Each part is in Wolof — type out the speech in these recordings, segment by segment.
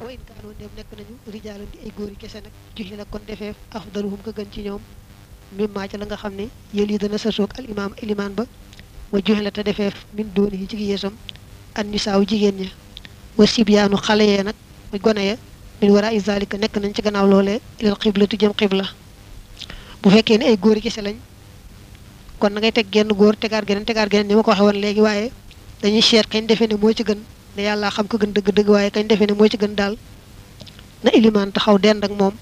wa in kaanoo ndem nekk nañu rijaalan di ay góor yi kese nag juxi la kon defeef afdaluhum ka gën ci ñoom mimmaa ca la nga xam ne yéen yi dana sasoog al imaam ilimaan ba wa juxi la te defeef min dooni yi ci yeesam an nisaaw jigéen ña wa sibyaanu xale yee nag muy gone ya min wara i zalika nekk nañ ci gannaaw loolee ilal xiblatu jëm xibla bu fekkee ne ay góor yi kese lañ kon na ngay teg genn góor tegaat geneen tegaat geneen ni ma ko waxee woon léegi waaye dañuy seet kañ defee ne moo ci gën ne yàlla xam ko gën dëgg-dëgg waaye kañ defee ne moo ci gën daal na ilimaan taxaw dend ak moom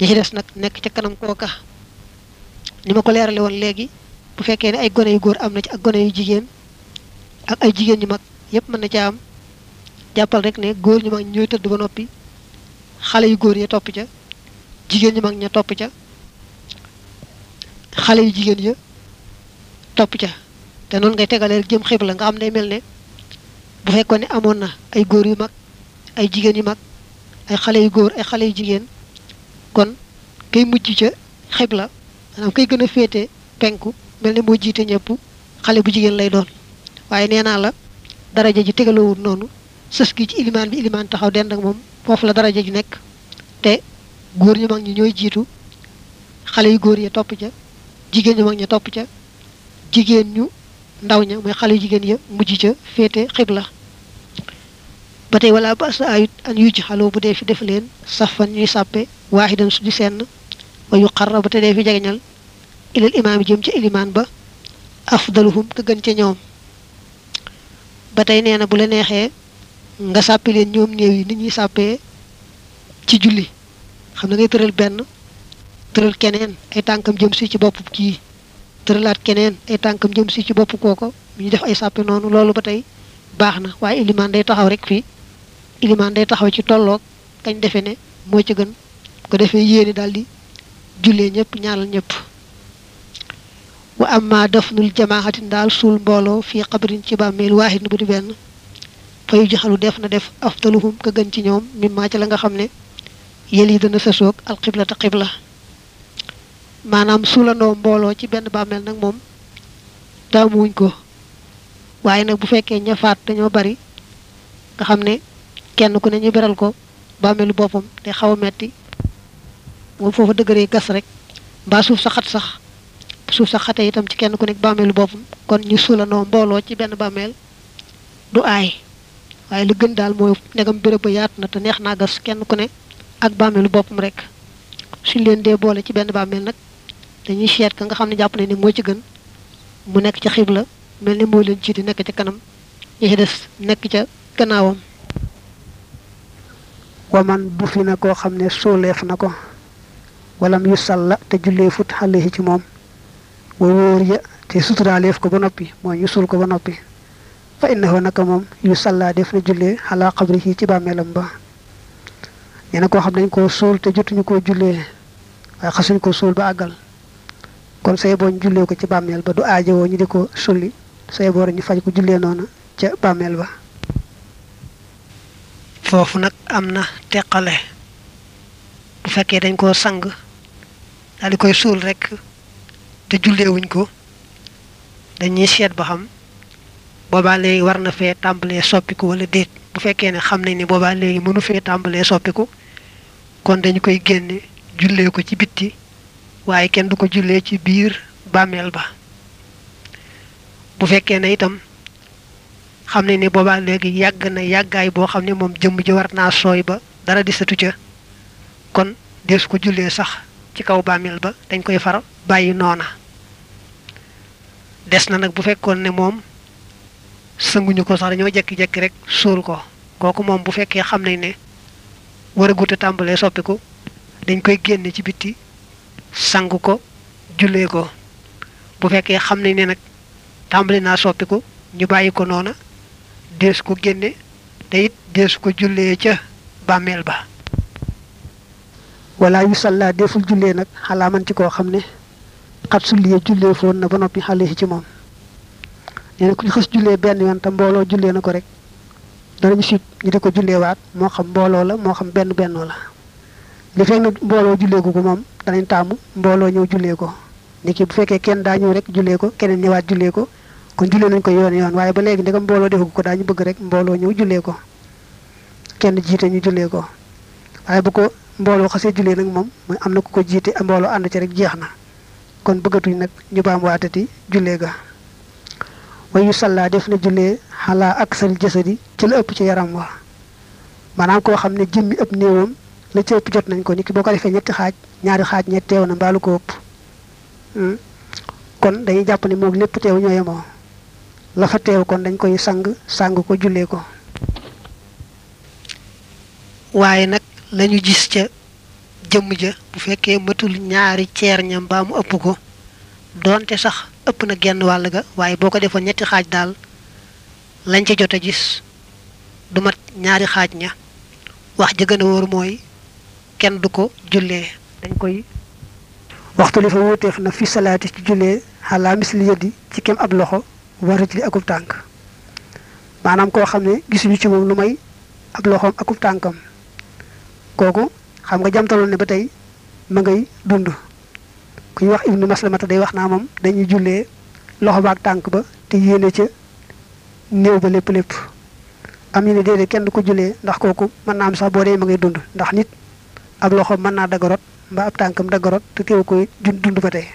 ñi ci des nag nekk ca kanam kooka ni ma ko leerale woon léegi bu fekkee ne ay gone yu góor am na ci ak gone yu jigéen ak ay jigéen ñu mag yépp mën na ca am jàppal rek ne góor ñu mag ñooy tëdd ba noppi xale yu góor ya topp ca jigéen ñu mag ña topp ca xale yu jigéen ya topp ca te noonu ngay tegaleel jëm xibla nga xam ne mel ne bu fekkoon ne amoon na ay góor yu mag ay jigéen yu mag ay xale yu góor ay xale yu jigéen kon kay mujj ca xibla maanaam kay gën a féete penku mel ne moo jiite ñëpp xale bu jigéen lay doon waaye nee naa la daraja ji tegalawul noonu sës gi ci ilimaan bi ilimaan taxaw dend ak moom foofu la daraja ji nekk te góor ñu mag ñi ñooy jiitu xale yu góor yi topp ca jigéen ñu mag ña topp ca jigéen ñu ndaw ña mooy xale yu jigéen ya mujj ca féete xibla ba tey wala ba sa ayut an yuj xaloo bu dee fi def leen safan ñuy sàppe waaxidan su di senn wa yu xarra ba te dee fi jegeñal ilal imaam yi jëm ca ilimaan ba afdaluhum ka gën ca ñoom ba tey nee na bu la neexee nga sàppi leen ñoom néew yi nit ñuy sàppee ci julli xam na ngay tëral benn tëral keneen ay tànkam jëm si ci bopp kii tëralaat keneen ay tànkam jëm si ci bopp kooko ñu def ay sàppe noonu loolu ba tey baax na waaye ilimaan day taxaw rek fii ilimaan day taxaw ci tolloog kañ defe ne moo ci gën ko defee yéene daal di jullee ñëpp ñaanal ñëpp wa amma dafnul jamaaxatin daal suul mbooloo fii xabrin ci bàmmeel waahid bu di benn fayu jaxalu def na def afdaluhum ka gën ci ñoom mi maa ca la nga xam ne yël yi dana sësoog alxibla te xibla maanaam suulandoo mbooloo ci benn bàmmeel nag moom taamuwuñ ko waaye nag bu fekkee ña faat dañoo bari nga xam ne kenn ku ne ñu beral ko bàmmeelu boppam te xaw a metti moom foofa dëgëree gas rek mbaa suuf sa xat sax suuf sa xate itam ci kenn ku nekk bàmmeelu boppam kon ñu suulandoo mbooloo ci benn bàmmeel du aay waaye la gën daal mooy ndegam béréb ba yaatu na te neex naa gas kenn ku ne ak bàmmeelu boppam rek suñ leen dee boole ci benn bàmmeel nag dañuy seet ka nga xam ne jàpp nañ ne moo ci gën mu nekk ca xibla mel ne moo leen jiite nekk ca kanam ñi ci des nekk ca gannaawam waman bu fi na koo xam ne sooleef na ko walam yu salla te jullee fut xale ci moom wa wóor ya te suturaaleef ko ba noppi mooy ñu suul ko ba noppi fa innahu naka moom yu sàllaa def na jullee xalaa xabri yi ci bàmmeelam ba nee na koo xam dañ koo suul te jotuñu koo jullee waaye xasuñ ko suul ba àggal kon say boo ñu jullee ko ci bàmmeel ba du aajowoo ñu di ko sulli say boo ñu faj ko jullee noona ca bàmmeel ba foofu nag am na teqale bu fekkee dañ koo sang daal di koy suul rek te julleewuñ ko dañuy seet ba xam boobaa léegi war na fee tàmbalee soppiku wala déet bu fekkee ne xam nañ ne boobaa léegi mënu fee tàmbalee soppiku kon dañu koy génne jullee ko ci bitti waaye kenn du ko jullee ci biir bàmmeel ba bu fekkee ne itam xam ne ni boobaa léegi yàgg na yàggaay boo xam ne moom jëmm ji war naa sooy ba dara di satu ca kon dees ko jullee sax ci kaw bàmmeel ba dañ koy far bàyyi noona des na nag bu fekkoon ne moom sënguñu ko sax dañoo jekki-jekki rek suul ko kooku moom bu fekkee xam nañ ne war a guta tàmbalee soppiku dañ koy génne ci bitti sang ko jullee ko bu fekkee xam nañ ne nag tàmbali naa soppiku ñu bàyyi ko noona dees ko génne te it deesu ko jullee ca bàmmeel ba wala yu salla deful jullee nag xalaa man ci koo xam ne xat sulliye jullee foon na ba noppi xale ci moom nee na ku ñu xës jullee benn yoon te mbooloo jullee na ko rek danañu sib ñu di ko jullee waat moo xam mbooloo la moo xam benn bennoo la li fekk na mbooloo jullee ko ko moom danañ taamu mbooloo ñëw jullee ko ni ki bu fekkee kenn daa ñëw rek jullee ko keneen ñëwaat jullee ko kon jullee nañ ko yoon yoon waaye ba léegi ndegam mbooloo defu ko daañu bëgg rek mbooloo ñëw jullee ko kenn jiite ñu jullee ko waaye bu ko mbooloo xasee jullee nag moom mooy am na ku ko jiite a mbooloo ànd ci rek jeex na kon bëggatuñ nag ñu baam waatati jullee ga wayu sallaa def na jullee xalaa ak sal jasadi ci la ëpp ci yaram wa maanaam koo xam ne jëmmi ëpp néewam la ci ëpp jot nañ ko nit ki boo ko defee ñetti xaaj ñaari xaaj ñett teew na mbaalu ko ëpp kon dañuy jàpp ni moog lépp teew ñoo yemoo la fa teew kon dañ koy sang sang ko jullee ko waaye nag lañu gis ca jëmm ja bu fekkee matul ñaari ceer ña mbaa mu ëpp ko doonte sax ëpp na genn wàll ga waaye boo ko defoon ñetti xaaj daal lañ ca jot a gis du mat ñaari xaaj ña wax ja gën a wóor mooy kenn du ko jullee dañ koy waxtu li fa wuuteef na fi salaati ci jullee xalaa misli yëddi ci kem ab loxo waraj li akub tànk maanaam koo xam ne gisuñu ci moom lu may ab loxoom akub tànkam kooku xam nga jamtaloon ne ba tey ma ngay dund ku ñuy wax ibnu maslamata day wax naa moom dañuy jullee loxo ba ak tànk ba te yéene ca néew ba lépp lépp am ñu ne déedéet kenn du ko jullee ndax kooku mën naa am sax boo dee ma ngay dund ndax nit ab loxoom mën naa daggarot mbaa ab tànkam daggarot te teewu koy dund dund ba tey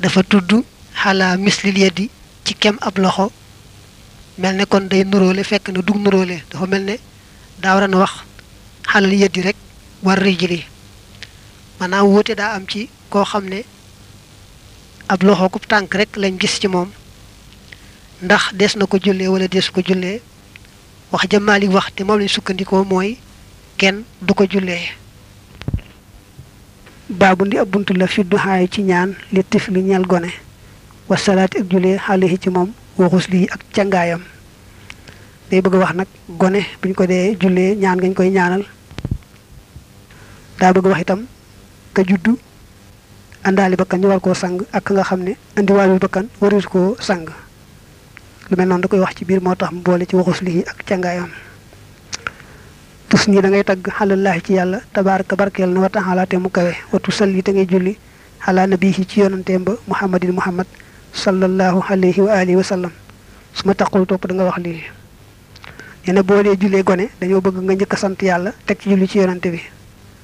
dafa tudd xalaa mislil yeddi ci kem ab loxo mel ne kon day nuróole fekk na dug nuróole dafa mel ne daa war a wax xalal yeddi rek war rijli maanaam wuute daa am ci koo xam ne ab loxo ku tànk rek lañ gis ci moom ndax des na ko jullee wala des ko jullee wax ja Maalik wax te moom lañ sukkandikoo mooy kenn du ko jullee baabu ndi ab bunt la fi duxaayu ci ñaan li tifli ñeel gone wa salaati ak jullee xale yi ci moom waxus lii ak cangaayam day bëgg a wax nag gone buñ ko dee jullee ñaan ngañ koy ñaanal daa bëgg a wax itam ka juddu àndaale bakkan ñu war koo sang ak ka nga xam ne indiwaalul bakkan waris koo sang lu mel noonu da koy wax ci biir moo tax mu boole ci waxus lii ak cangaayam tus nii da ngay tagg xalalaahi ci yàlla tabaaraka barkeel na wa taxalaa te mu kawe watu salli te ngay julli xalaa nabihi ci yonanteem ba muhammadin muhammad sallallahu alayhi wa alihi wa sallam su ma taqul topp da nga wax lii nee na boo dee jullee gone dañoo bëgg nga njëkk a sant yàlla teg ci julli ci yonante bi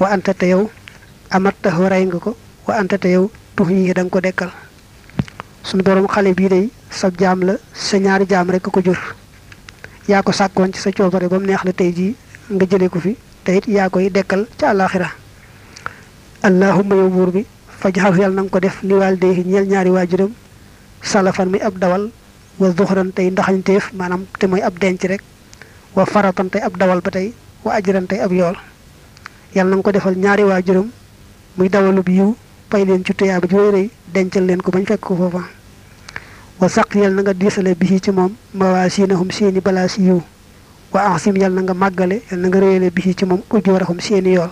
wa anta te yow amatta horay nga ko wa anta te yow tux yi da nga ko dekkal suñu borom xale bii day sab jaam la sa ñaari jaam rek ko jur yaa ko sàkkoon ci sa coobare ba mu neex la tey jii nga jëlee ko fi te it yaa koy dekkal ca àllaaxira allahumma yow buur bi fajxal yàlla na nga ko def li waal day ñeel ñaari waajuram salafan mi ab dawal wa zuxran tey ndaxañteef maanaam te mooy ab denc rek wa faratan tey ab dawal ba tey wa ajran tey ab yool yàlla na nga ko defal ñaari waa juróom muy dawalub yiw fay leen ci tuyaaba ju rëy dencal leen ko bañ fekk ko foofa wa saq yal na nga diisale bi ci moom mawaasinahum seeni balaas yiw wa ahsim yal na nga màggale yal na nga réyale bi ci moom ujurahum seeni yool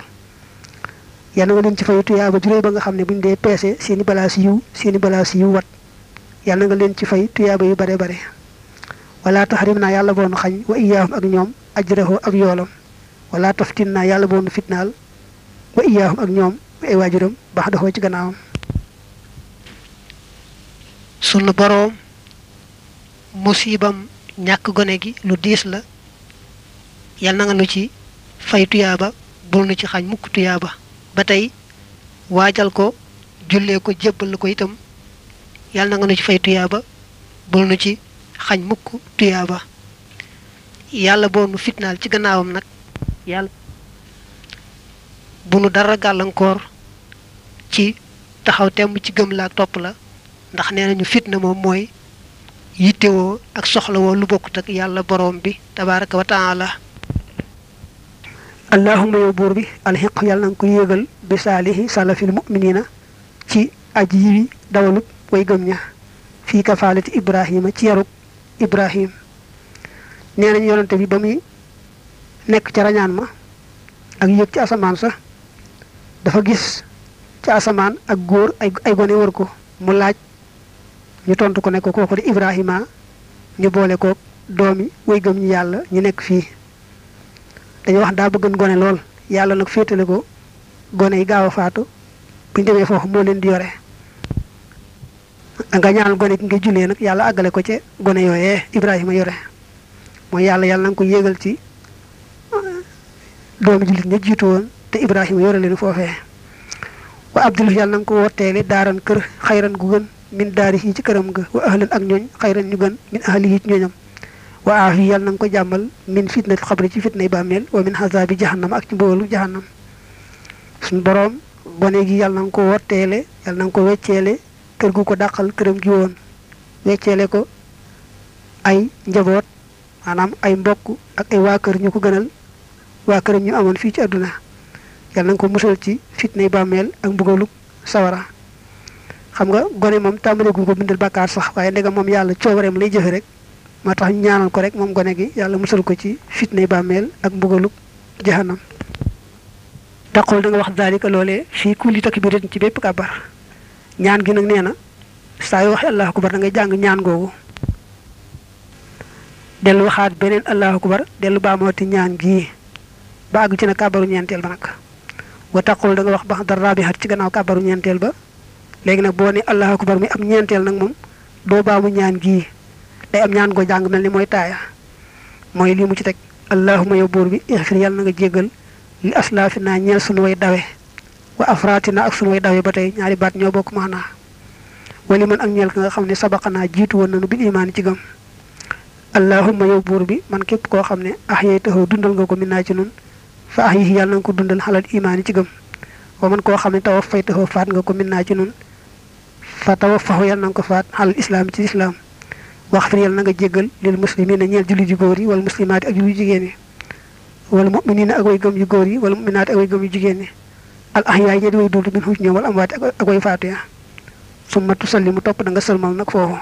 yal na nga leen ci fay tuyaaba ju rëy ba nga xam ne buñ dee peese seeni balaas yiw seeni balaas yiw wat yàlla nga leen ci fay tuyaaba yu bare bare wala taxarim naa yàlla boonu xañ wa iyaahum ak ñoom ajrahu ak yoolam wala taftin naa yàlla boonu fitnaal wa iyaahum ak ñoom ay waajuram baax doxoo ci gannaawam sunu boroom musibam ñàkk gone gi lu diis la yal na nga nu ci fay tuyaaba bul nu ci xañ mukk tuyaaba ba tey waajal ko jullee ko jébbal ko itam yàlla na nga nu ci fay tuyaaba bul nu ci xañ mukk tuyaaba yàlla boo nu fitnaal ci gannaawam nag yàlla bu nu dara gàllankoor ci taxaw temm ci gëm la ak topp la ndax nee nañu fitna moom mooy yittewoo ak soxlawoo lu bokkut ak yàlla boroom bi tabaaraka wa taala allahuma yow buur bi alxiq yàlla na nga ko yéegal bi saalihi salafil muminina ci aji yiwi dawalub way gëm ña fii kafaalati ibrahima ci yarub ibrahim nee nañu yonante bi ba muy nekk ca rañaan ma ak yéeg ci asamaan sa dafa gis ci asamaan ak góor ay ay gone wër ko mu laaj ñu tontu ko ne ko kooku di ibrahima ñu boole ko doomi way gëm ñi yàlla ñu nekk fii dañu wax daa bëggan gone lool yàlla nag féetale ko gone yi gaaw a faatu bu ñu demee foofu moo leen di yore da nga ñaanal gone gi nga jullee nag yàlla àggale ko ca gone yooyee Ibrahima yore mooy yàlla yàlla na nga ko yéegal ci doomi jullit ña jiitu woon te Ibrahima yore leen foofee wa abdul yàlla na nga ko wotteele daaran kër xayran gu gën min daari yi ci këram nga wa ahlan ak ñooñ xayran ñu gën min ahli yi ci ñooñam wa aafi yàlla na nga ko jàmmal min fitnati xabri ci fitnay bàmmeel wa min xasaabi jahannam ak ci mboolu jahannam suñ boroom gone gi yàlla na nga ko wotteele yàlla na nga ko wecceele kër gu ko dàqal këram gi woon wecceele ko ay njaboot maanaam ay mbokk ak ay waa kër ñu ko gënal waa këram ñu amoon fii ci àdduna yàlla na nga ko musal ci fitnay bàmmeel ak mbugalu sawara xam nga gone moom tàmbale gu ko bindal bàkkaar sax waaye ndegam moom yàlla coobareem lay jëfe rek moo tax ñaanal ko rek moom gone gi yàlla musal ko ci fitnay bàmmeel ak mbugalub jahanam taqul da nga wax daalika loolee fii kulli takbiratin ci bépp kàbbar ñaan gi nag nee na saa yoo waxee allahu akbar da ngay jàng ñaan googu dellu waxaat beneen allahu akbar dellu baamooti ñaan gii ba àgg ci na kàbbaru ñeenteel ba nag wa taqul da nga wax ba dara bi xat ci gannaaw kàbbaru ñeenteel ba léegi nag boo ne allahu akbar mi am ñeenteel nag moom doo baamu ñaan gii day am ñaan goo jàng mel ni mooy taaya mooy lii mu ci teg allahuma yow buur bi ixfir yàlla na nga jéggal li aslaafi naa ñeel sunu way dawe wa afraati naa ak sunu way dawe ba tey ñaari baat ñoo bokk maanaa wali man ak ñeel ka nga xam ne sabaqa naa jiitu woon nanu bil imaan ci gëm allahuma yow buur bi man képp koo xam ne ax yey taxaw dundal nga ko min naa ci nun fa ax yi yàlla na nga ko dundal xalal imaan ci gëm wa man koo xam ne tawa fay taxaw faat nga ko min naa ci nun fa tawaffahu yal na nga ko faat xalal islaam ci islaam wax fir yal na nga jéggal lil muslimina ñeel julli ju góor yi wala muslimaati ak julli jigéen yi wala muminina ak way gëm yu góor yi wala muminaati ak way gëm yu jigéen yi al ahyaay ña di way dund min xuuj ñoom wala amwaati ak way faatu ya summa tusalli mu topp da nga sëlmal nag foofu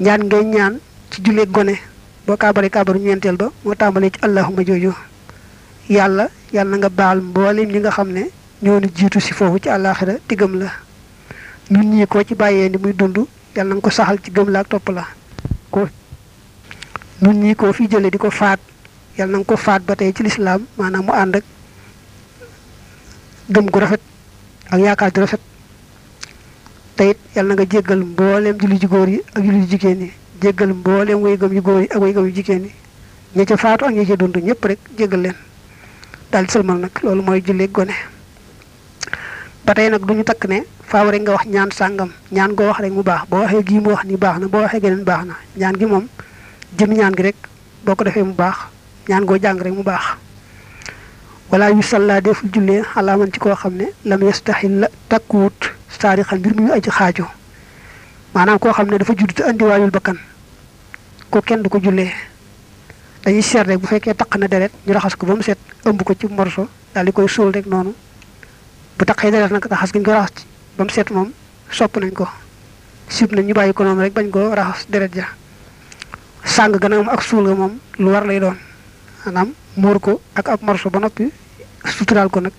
ñaan ngay ñaan ci jullee gone boo kaabare kaabaru ñeenteel ba moo tàmbalee ci allahuma jooju yàlla yàlla na nga baal mboolem ñi nga xam ne ñoo nu jiitu si foofu ci àllaaxira di gëm la ñun ñii koo ci bàyyee ni muy dund yàlla na nga ko saxal ci gëm la ak topp la ko ñun ñii koo fi jële di ko faat yàlla na nga ko faat ba tey ci lislaam maanaam mu ànd ak gëm gu rafet ak yaakaar ju rafet te it yàlla na nga jéggal mbooleem julli ju góor yi ak julli ju jigéen yi jéggal mbooleem way gëm yu góor yi ak way gëm yu jigéen yi ña ca faatu ak ña ca dund ñëpp rek jégal leen daal di sëlmal nag loolu mooy julli gone ba tey nag duñu takk ne faaw rek nga wax ñaan sàngam ñaan goo wax rek mu baax boo waxee gii mu wax ni baax na boo waxee geneen baax na ñaan gi moom jëm ñaan gi rek boo ko defee mu baax ñaan goo jàng rek mu baax wala yu salla deful jullee xalaaman ci koo xam ne lam yastaxil la takkuwut saari xal mbir muy aji xaajo maanaam koo xam ne dafa judd te andiwaayul bakkan ko kenn du ko jullee dañuy seet rek bu fekkee taq na deret ñu raxas ko ba mu set ëmb ko ci morso daal di koy suul rek noonu bu taqee deret nag raxas gi ñu ko raxas ci ba mu set moom sopp nañ ko sib nañ ñu bàyyi ko noonu rek bañ ko raxas deret ja sàng gën a am ak suul ga moom lu war lay doon maanaam muur ko ak ab morso ba noppi suturaal ko nag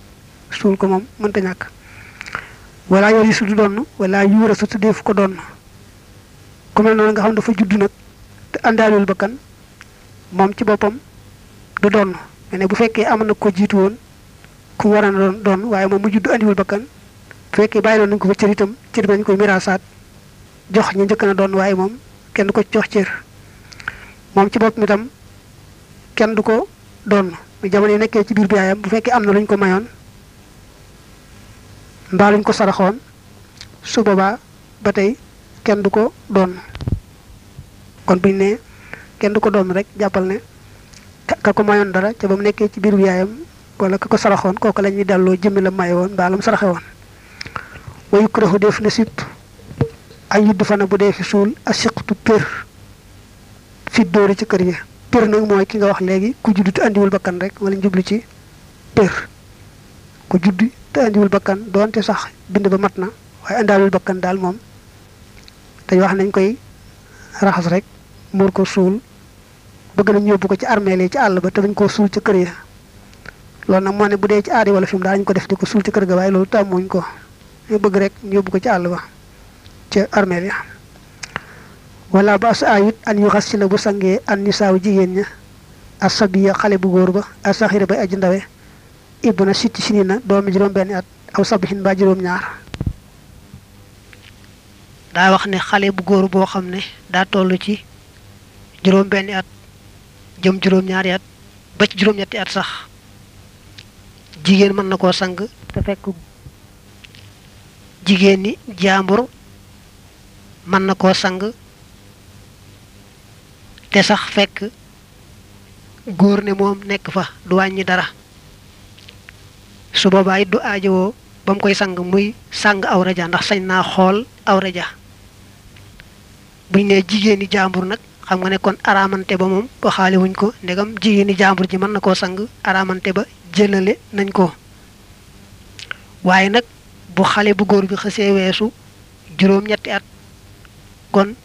suul ko moom mënta ñàkk wala yori su du donn wala yuura su tuddeefu ko donn ku mel noonu nga xam dafa judd nag te àndaalul bakkan moom ci boppam du doon nga ne bu fekkee am na ko jiitu woon ku war a doon doon waaye moom mu judd andiwul bakkan bu fekkee bàyyi loon nañu ko fa cër itam cër bañ koy miraasaat jox ñu njëkk na doon waaye moom kenn du ko jox cër moom ci boppam itam kenn du ko doon bu jamono yi nekkee ci biir bi yaayam bu fekkee am na lu ñu ko mayoon mbaa lu ñu ko saraxoon su boobaa ba tey kenn du ko doon kon buñ ne kenn du ko doon rek jàppal ne ka ko mayoon dara ca ba mu nekkee ci biiru yaayam wala ka ko saraxoon kooku la ñuy delloo jëmmi la may woon mbaa la mu saraxe woon wa yukrahu def na sib ay yudd fana bu dee fi suul a siqtu pér fi dóori ci kër yi pér nag mooy ki nga wax léegi ku judd te andiwul bakkan rek wala njublu ci pér ku judd te andiwul bakkan doonte sax bind ba mat na waaye andaalul bakkan daal moom dañ wax nañ koy raxas rek muur ko suul bëgg nañ yóbbu ko ci armeel yi ci àll ba te bañ koo suul ci kër ya loolu nag moo ne bu dee ci aadi wala fi mu daal ñu ko def di ko suul ci kër ga waaye loolu tàmmuñ ko ñu bëgg rek ñu yóbbu ko ci àll ba ca armeel ya wala ba sa ayut an yu xas si la bu sangee an ni saaw jigéen ña asabiya xale bu góor ba asaxira bay aji ndawe ibna sitti sinina doomi juróom benn at aw sabihin mbaa juróom ñaar daa wax ne xale bu góor boo xam ne daa toll ci juróom benni at jëm juróom ñaari at ba ci juróom ñetti at sax jigéen mën na koo sang te fekk jigéen ni jaambur mën na koo sang te sax fekk góor ne moom nekk fa du wàññi dara su boobaa it du aajowoo ba mu koy sang muy sang awra ja ndax sañ naa xool awra ja buñ ne jigéeni jaambur nag xam nga ne kon araamante ba moom waxaale wuñ ko ndegam jigéeni jaambur ji mën na koo sang araamante ba jëlale nañ ko waaye nag bu xale bu góor bi xësee weesu juróom-ñetti at kon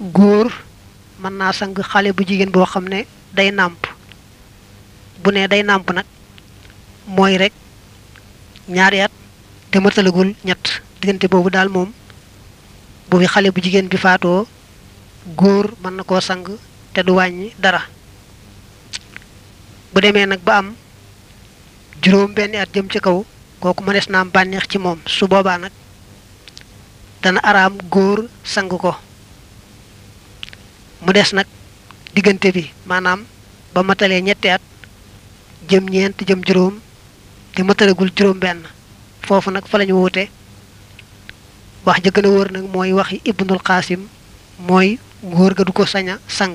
góor mën naa sang xale bu jigéen boo xam ne day nàmp bu ne day nàmp nag mooy rek ñaari at te matalagul ñett diggante boobu daal moom bu fi xale bu jigéen bi faatoo góor mën na koo sang te du wàññi dara bu demee nag ba am juróom benni at jëm ci kaw kooku mënees na am bànneex ci moom su boobaa nag dana araam góor sang ko mu des nag diggante bi maanaam ba matalee ñetti at jëm ñeent jëm juróom te matalagul juróom benn foofu nag fa lañu wuute wax ja gën a wóor nag mooy waxi ibnul xaasim mooy góor ga du ko sañ a sang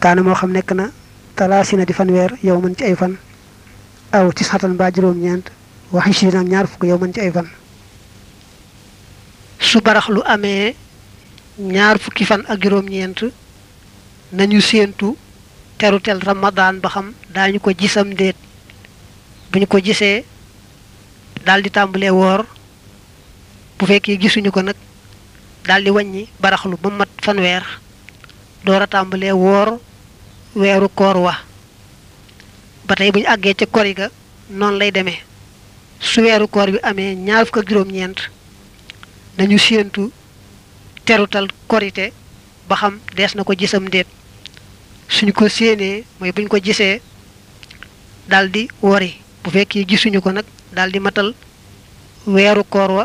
kaana moo xam nekk na talaasina di fanweer yow man ci ay fan aw ci satan mbaa juróom-ñeent waxi si nag ñaar fukk yow man ci ay fan su barax lu amee ñaar fukki fan ak juróom-ñeent nañu séentu terutel ramadaan ba xam daañu ko gisam ndéet bu ñu ko gisee daal di tàmbalee woor bu fekkee gisuñu ko nag daal di wàññi baraxlu ba mat fanweer door a tàmbalee woor weeru koor wa ba tey bu ñu àggee ca kori ga noonu lay demee su weeru koor bi amee ñaar fukk ak juróom-ñeent nañu séentu terutal korite ba xam dees na ko gisam ndéet suñ ko séenee mooy buñ ko gisee daldi wori bu fekkee gisuñu ko nag daldi matal weeru koor wa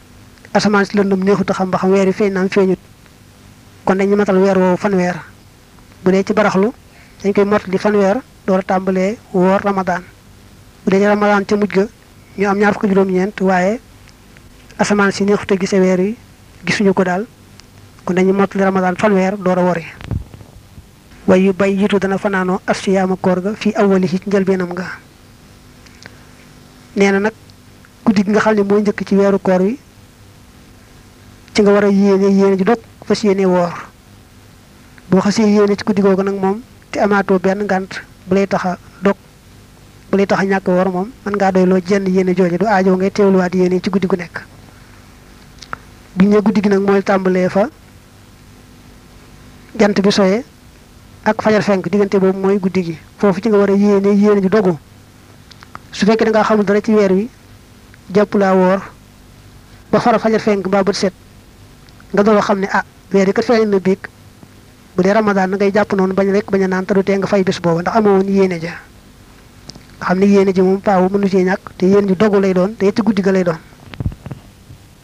asamaan si lëndëm neexut a xam ba xam weer yi feeñ naam feeñut kon dañu matal weer woowu fanweer bu dee ci baraxlu dañ koy mott di fanweer door a tàmbalee woor ramadaan bu dee ci ramadaan ca mujj ga ñu am ñaar fukki juróom-ñeent waaye asamaan si neexut a gise weer yi gisuñu ko daal kon dañu mott li ramadaan fanweer door a wori way yu bay yitu dana fanaanoo asiyaama koor ga fii awali ci njëlbeenam nga nee na nag guddi gi nga xam ne mooy njëkk ci weeru koor wi ci nga war a yéene yéene ji dog fas yéene woor boo xasee yéene ci guddi googu nag moom te amaatoo benn ngànt bu lay tax a dog bu lay tax a ñàkk woor moom mën ngaa doy loo jenn yéene jooje du aajoo ngay teewluwaat yéene ci guddi gu nekk bu ñu nee guddi gi nag mooy tàmbalee fa jant bi soyee ak fajar fenk diggante boobu mooy guddi gi foofu ci nga war a yéene yéene ju dogu su fekkee da ngaa xamul dara ci weer wi jàpp laa woor ba fara fajar fenk mbaa bët set nga doon xam ne ah weer yi kat feeñ na biig bu dee ramadaan na ngay jàpp noonu bañ rek bañ a naan te du tee nga fay bés booba ndax amoo woon yéene ja nga xam ne yéene ji moom paawu mënu cee ñàkk te yéene ji dogu lay doon te yetti guddi ga lay doon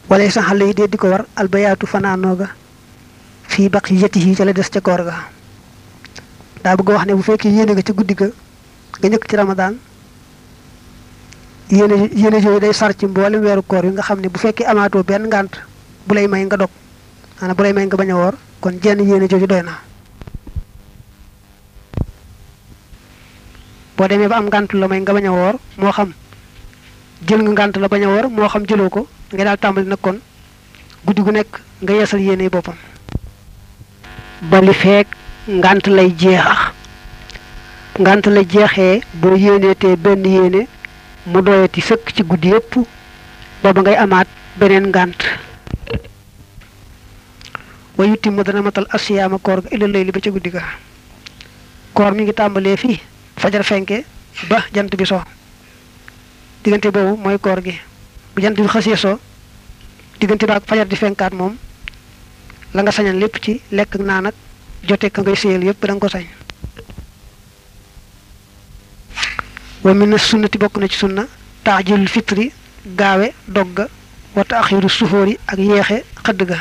wala sax xale yi dee di ko war albayaatu fanaanoo ga fii baqiyatihi ca la des ca koor ga daa bëgg a wax ne bu fekkee yéene nga ci guddi ga nga njëkk ci ramadaan yéene yéene yooyu day sar ci mboolem weeru koor yi nga xam ne bu fekkee amaatoo benn ngànt bu lay may nga dog maanaam bu lay may nga bañ a woor kon jenn yéene jooju doy na boo demee ba am ngànt la may nga bañ a woor moo xam jël nga ngànt la bañ a woor moo xam jëloo ko nga daal tàmbali nag kon guddi gu nekk nga yeesal yéene boppam ba li feek ngànt lay jeex ngànt la jeexee boo yéeneetee benn yéene mu doyati sëkk ci guddi yépp booba ngay amaat beneen ngànt wa yutti ma dana matal asiyaama koor ga illa layli ba ca guddi ga koor mi ngi tàmbalee fii fajar fenke ba jant bi so diggante boobu mooy koor gi bu jant bi xasee soo diggante ba ak fajar di fenkaat moom la nga sañan lépp ci lekk ak naan ak jote ka ngay séyal yépp da nga ko sañ wa min na sunnati bokk na ci sunna taajilul fitri gaawe dogga wa taaxiru suxóor yi ak yeexe xëdd ga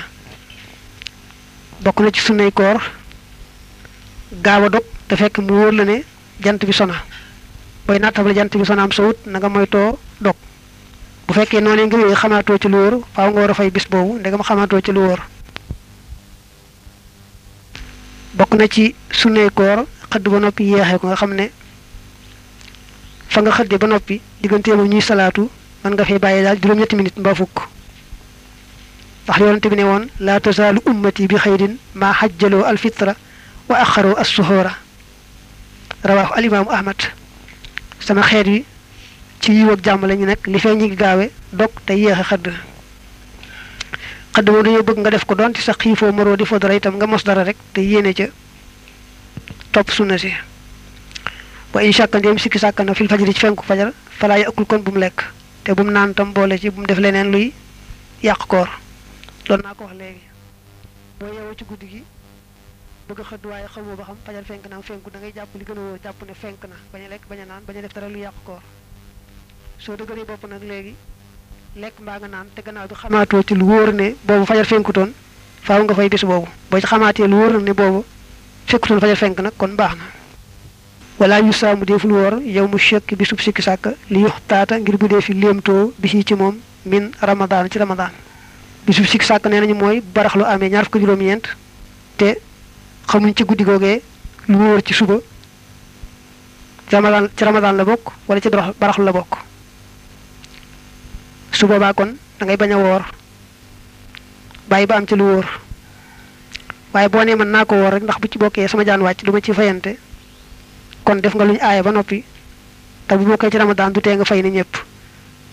bokk na ci sunnay koor gaaw a dog te fekk mu wóor la ne jant bi sona booy nattable jant bi sonaam sowut na nga moytoo dog bu fekkee noonu nga wéy xamaatoo ci lu wóor faaw nga war a fay bis boobu ndegam xamaatoo ci lu wóor bokk na ci sunnay koor xëdd ba noppi yeexee ko nga xam ne fa nga xëdde ba noppi diggante moom ñuy salaatu man nga fee bàyyi daal juróom-ñetti minute mbaa fukk ndax yonente bi ne woon laa tasaalu ummati bi xayrin maa xajjaloo alfitra wa axaroo assuhoora rawaahu alimaamu ahmad sama xeet wi ci yiw ak jàmm lañu nekk li fee ñi ngi gaawe dog te yéex a xëdd xëdd moom dañoo bëgg nga def ko doon ci sa xiifoo maroo di foo dara itam nga mos dara rek te yéene ca topp sunna si wa in shakka ndéem sikki sàkka na fil fajri ci fenku fajar falaa yakul kon bu mu lekk te bu mu naan tam boole ci bu mu def leneen luy yàq koor doon naa ko wax léegi boo yeewoo ci guddi gi bëgg a xëdd waaye xamoo ba xam fajar fenk naam fenku da ngay jàpp li gën a wóor jàpp ne fenk na bañ a lekk bañ a naan bañ a def dara lu yàq koor soo dëgëree bopp nag léegi lekk mbaa nga naan te gannaaw bi xamaatoo ci lu wóor ne boobu fajar fenkutoon faaw nga fay bis boobu boo ci xamaatee lu wóor nag ne boobu fekkutoon fajar fenk nag kon baax na wala yu saamu deful woor yow mu chekk bi sub sikki sàkk li yux taata ngir bu dee fi léemtoo bi ci moom min ramadaan ci ramadaan bi sub sikki sàkk nee nañu mooy barax lu amee ñaar fukki juróom-ñeent te xamuñ ci guddi googee lu wóor ci suba ci ramadaan ci ramadaan la bokk wala ci baraxlu la bokk su boobaa kon da ngay bañ a woor bàyyi ba am ci lu wóor waaye boo nee mën naa ko woor rek ndax bu ci bokkee sama jaan wàcc du ma ci fayante kon def nga lu ñu aaya ba noppi te bu bokkee ci ramadaan du tee nga fay ni ñëpp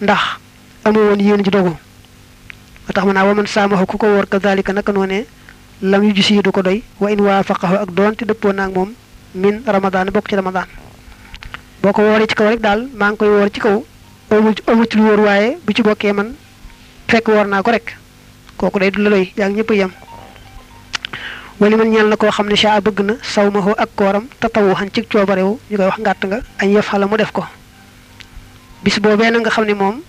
ndax amoo woon yéen ji dogu ba tax ma naa waman saamaxu ku ko woor ka zalika naka noonee lam yu gis yi du ko doy wa in waafaqahu ak doonte dëppoo naag moom min ramadaan bokk ci ramadaan boo ko wooree ci kaw rek daal maa ngi koy woor ci kaw amu amu ci lu wóor waaye bu ci bokkee man fekk woor naa ko rek kooku day du la doy yaa ngi ñëpp yem wali man ñeel na koo xam ne saa bëgg na saw ma ak kooram tatawu xan ci coobarewu ñu koy wax ngàtt nga añ yëf xala mu def ko bis boobee na nga xam ne moom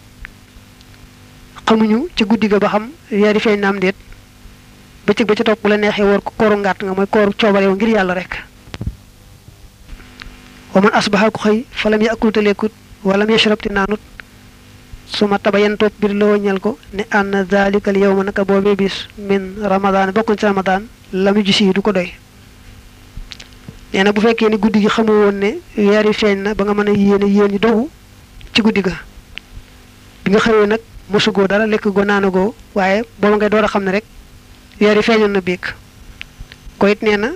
xamuñu ci guddi ga ba xam weeri feeñ naam déet bëccëg ba ci topp bu la neexee woor ko kooru ngàtt nga mooy kooru coobarewu ngir yàlla rek wa man asbaha ku xëy falam yakul te lekkut walam yashrab te naanut su ma taba yan topp bir loo ñel ko ne ànn daalikal yow ma naka boobee bis min ramadaan bokkoon ci ramadaan la mu gis du ko doy nee na bu fekkee ni guddi gi xamoo woon ne weer yi feeñ na ba nga mën a yéene yéen ñu dogu ci guddi ga bi nga xëyee nag mosugoo dara lekk goo naanagoo waaye booba ngay door a xam ne rek weer yi feeñoon na biig ko it nee na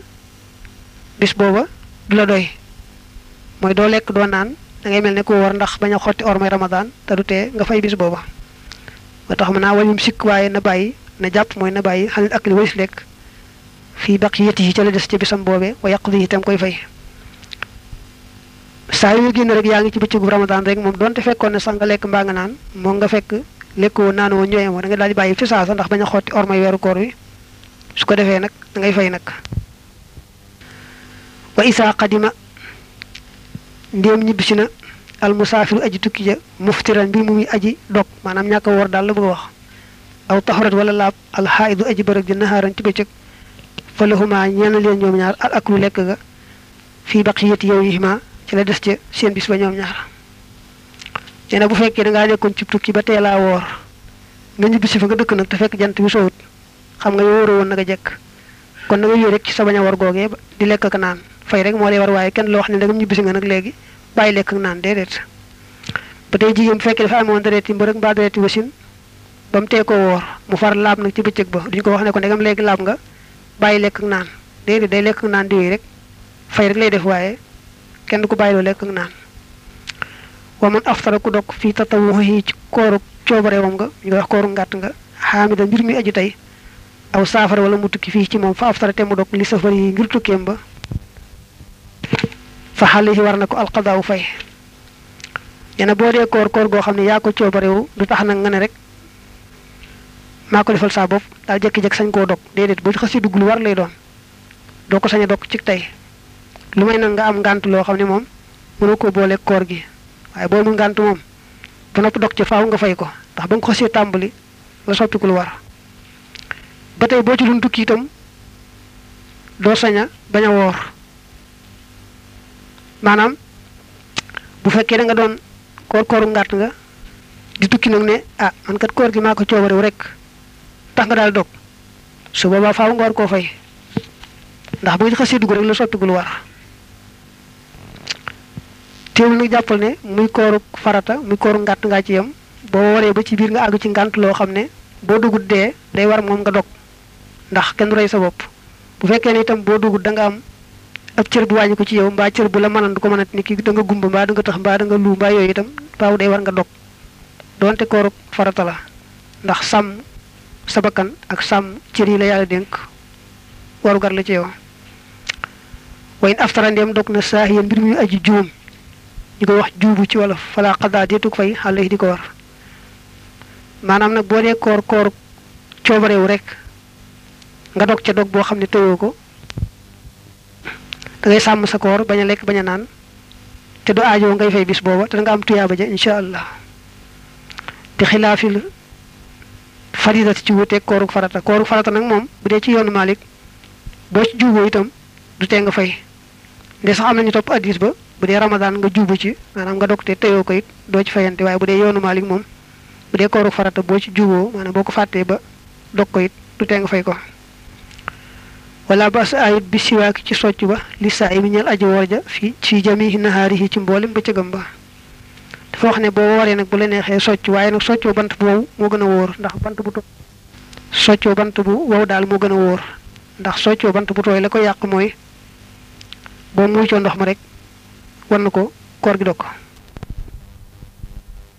bis booba du la doy mooy doo lekk doo naan da ngay mel ne ku war ndax bañ a xotti ormay ramadaan te du tee nga fay bis booba ba tax mën naa wañum sikk waaye na bàyyi na jàpp mooy na bàyyi xanil ak li walis lekk fii baq yëtt yi ca la des ca bisam boobee wa yàq di itam koy fay saa yu génn rek yaa ngi ci bëccëgu ramadaan rek moom donte fekkoon ne sax nga lekk mbaa nga naan moo nga fekk lekkoo naanoo ñooyam da nga daal di bàyyi fi saa sa ndax bañ a xotti ormay weeru koor wi su ko defee nag da ngay fay nag wa isaa qadima ndéem ñibbisi na al musaafiru aji tukki ja muftiran bi mu muy aji dog maanaam ñàkk a woor daal la bëgg a wax aw taxarat wala laab al xaaidu aji bërëg ji naxaaran ci bëccëg fa lahuma ñeena leen ñoom ñaar al aklu lekk ga fii baqiyati yow yi ma ci la des ca seen bis ba ñoom ñaar nee na bu fekkee da ngaa nekkoon ci tukki ba teelaa woor nga ñibbisi fa nga dëkk nag te fekk jant bi sowut xam nga yow wóoroo woon naka jekk kon na nga wéy rek ci sa bañ a war googee di lekk ak naan fay rek moo lay war waaye kenn la wax ne ndegam ñibbisi nga nag léegi bàyyi lekk ak naan déedéet ba tey jigéen bu fekkee dafa amoon dareeti mbërëg mbaa dareeti wasin ba mu tee ko woor mu far laab nag ci bëccëg ba duñ ko wax ne ko ndegam léegi laab nga bàyyi lekk ak naan déedéet day lekk ak naan di wéy rek fay rek lay def waaye kenn du ko bàyyiloo lekk ak naan wa man aftara ku dog fii tatawuhi ci kooru coobare moom nga ñu koy wax kooru ngàtt nga xaamida mbir mi aju tey aw saafara wala mu tukki fii ci moom fa aftara te mu dog li safar yi ngir tukkeem ba fa xale yi war na ko alqadaaw fay nee na boo dee koor koor goo xam ne yaa ko coobarewu du tax nag nga ne rek maa ko defal saa bopp daal jékki-jékki sañ koo dog déedéet bu xasee dugg lu war lay doon doo ko sañ a dog ci tey lu may nag nga am ngànt loo xam ne moom mënoo ko boole koor gi waaye boo mu ngànt moom ba noppi dog ci faaw nga fay ko ndax ba nga ko xasee tàmbali la soppiku lu war ba tey boo ci doon tukki itam doo sañ a bañ a woor maanaam bu fekkee da nga doon koor kooru ngàtt nga di tukki nag ne ah man kat koor gi maa ko coobarew rek tax nga daal dog su boobaa faaw nga war koo fay ndax bu ñu xasee dugg rek la soppigul war teewul nag jàppal ne muy kooru farata muy kooru ngàtt ngaa ci yem boo waree ba ci biir nga àgg ci ngànt loo xam ne boo dugut dee day war moom nga dog ndax kenn du rey sa bopp bu fekkee ne itam boo dugut da nga am ab cër bu wàññi ko ci yow mbaa cër bu la mënan du ko mënat ni ki da nga gumba mbaa da nga tax mbaa da nga lu mbaa yooyu itam faaw day war nga dog donte koorug farata la ndax sàmm sa bakkan ak sàmm cër yi la yàlla dénk warugar la ci yow wayn aftara ndem dog na saa yéen mbir muy aji juum ñu koy wax juubu ci wolof fala xadaa deetug fay xale yi di ko war maanaam nag boo dee koor koor coobarewu rek nga dog ca dog boo xam ne tëyoo ko da ngay sàmm sa koor bañ a lekk bañ a naan te du aajoo ngay fay bis booba te da nga am tuyaaba ja incha allah bi xilaafil faridati ci wuteeg koorug farata koorug farata nag moom bu dee ci yoonu Malik boo ci juuboo itam du tee nga fay nde sax am nañu topp addis ba bu dee ramadaan nga juubu ci maanaam nga dog te teyoo ko it doo ci fayante waaye bu dee yoonu Malik moom bu dee koorug farata boo ci juuboo maanaam boo ko fàttee ba dog ko it du tee nga fay ko wala bas ayut bi siwaaki ci socc ba li saa yi mi ñeel aji woor ja fi ci jami nahaari yi ci mboolem bëccëgam ba dafa wax ne boo wooree nag bu la neexee socc waaye nag soccoo bant bu wow moo gën a wóor ndax bant bu to soccoo bant bu wow daal moo gën a wóor ndax soccoo bant bu tooy la ko yàq mooy boo muy coo ndox ma rek wan na ko koor gi dog ko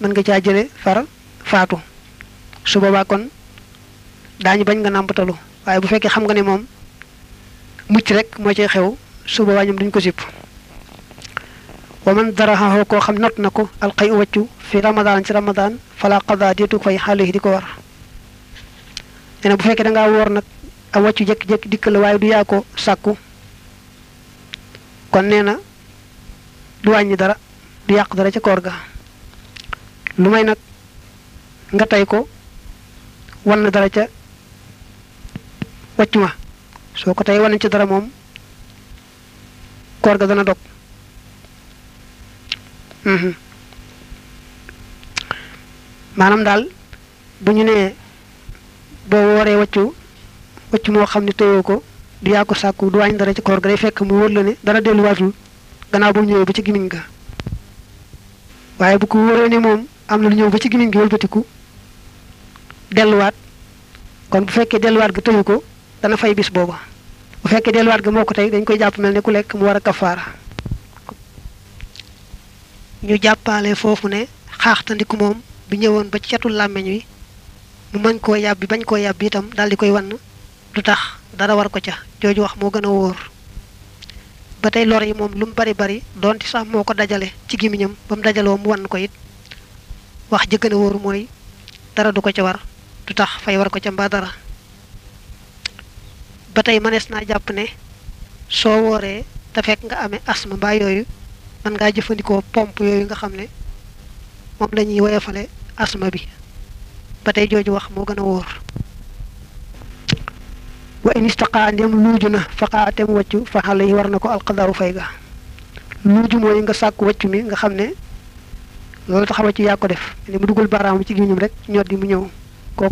mën nga caa jële far faatu su boobaa kon daañu bañ nga nàmpatalu waaye bu fekkee xam nga ne moom mucc rek moo cay xew su boobaa ñoom duñ ko sipp wa man daraxaxoo koo xam not na ko alxay u wàccu fi ramadaan ci ramadaan fala qada déetu fay xale yi di ko war nee na bu fekkee da ngaa woor nag a wàccu jékki-jékki dikk la waaye du yaa ko sàkku kon nee na du wàññi dara du yàq dara ca koor ga lu may nag nga tey ko wan na dara ca wàcc ma soo ko tey wan ci dara moom koor ga dana dog maanaam daal bu ñu nee boo wooree waccu waccu moo xam ne tëyoo ko du yaa ko sàkku du wàññi dara ci koor ga day fekk mu wóor la ne dara delluwaatul gannaaw ba mu ñëwee ba ci gimiñ ga waaye bu ko wóoree ne moom am na lu ñëw ba ci gimiñ gi wëlbatiku delluwaat kon bu fekkee delluwaat ga tëyu ko dana fay bis booba bu fekkee delluwaat ga moo ko tey dañ koy jàpp mel ne ku lekk mu war a kafaara ñu jàppaale foofu ne xaaxtandiku moom bu ñëwoon ba ci catul làmmiñ wi mu mën koo yàbbi bañ koo yàbbi itam daal di koy wann du tax dara war ko ca jooju wax moo gën a wóor ba tey lor yi moom lu mu bari bari donte sax moo ko dajale ci gémmiñam ba mu dajaloo mu wann ko it wax ji gën a wóor mooy dara du ko ca war du tax fay war ko ca mbaa dara ba tey mënees naa jàpp ne soo wooree te fekk nga amee asma mbaa yooyu mën ngaa jëfandikoo pompe yooyu nga xam ne moom la ñuy woyofale asma bi ba tey jooju wax moo gën a wóor wa in istaqaa ndem luuju na faqaa te mu wàccu fa xale yi war na ko alqadaaw fay ga luuju mooy nga sàkk wàccu mi nga xam ne loolu tax a wàccu yaa ko def ne mu dugal baaraam ci gémmiñam rek ñor di mu ñëw kooku